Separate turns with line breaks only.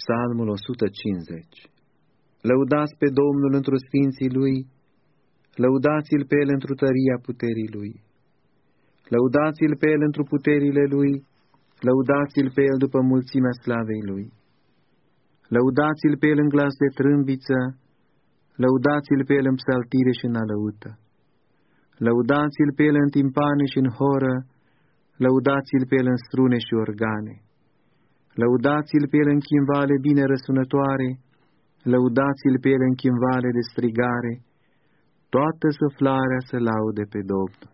Psalmul 150 Lăudați pe Domnul într-o sfinții Lui, lăudați-L pe El într-o tăria puterii Lui. Lăudați-L pe El într-o puterile Lui, lăudați-L pe El după mulțimea slavei Lui. Lăudați-L pe El în glas de trâmbiță, lăudați-L pe El în psaltire și în alăută. Lăudați-L pe El în timpane și în horă, lăudați-L pe El în strune și organe. Lăudați-L pe El în chimvale bine răsunătoare, lăudați-L pe El în chimvale de strigare, toată suflarea să laude pe Domnul.